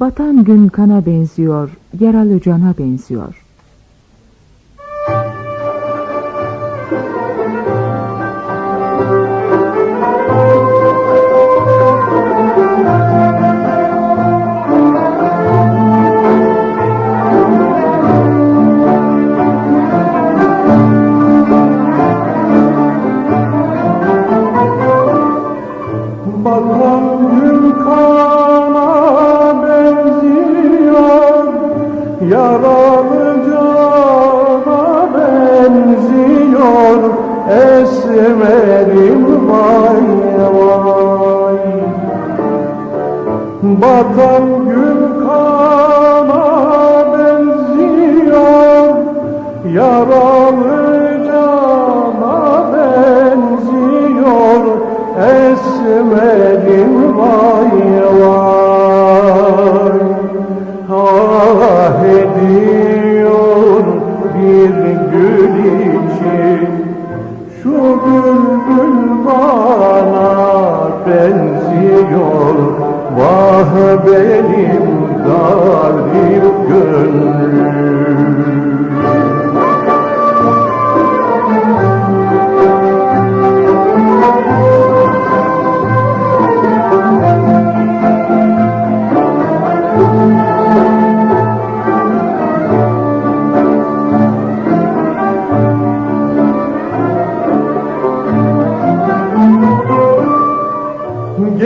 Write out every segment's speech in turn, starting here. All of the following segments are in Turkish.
Batan gün kana benziyor, yaralı cana benziyor. Esmerim vay vay. Batan gün kana bülbül bana benziyor. Vah benim garip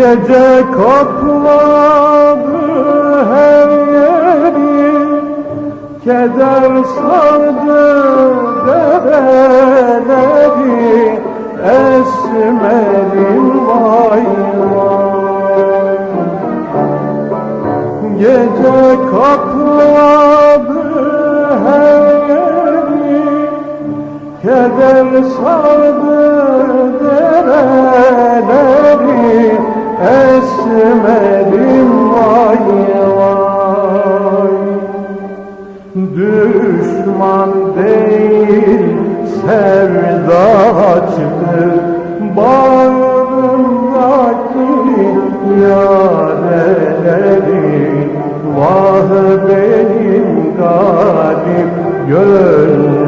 Gece kapladı her yeri Keder sardı dereleri Esmerim vay vay Gece kapladı her yeri Keder sardı dereleri Esmerim vay vay. Düşman değil sevdaçtır Bağrımdaki yareleri Vah benim garip gönlüm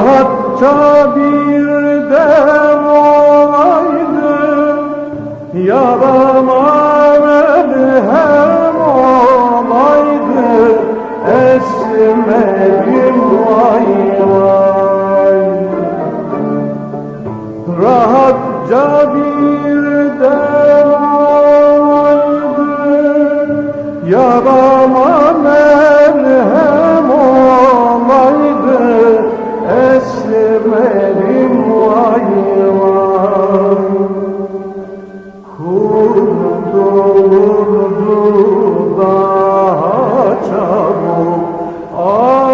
Rahatça bir dem olaydı Yarama merhem olaydı. Esmerim vay vay. Rahatça bir dem olaydı. Yarama Oh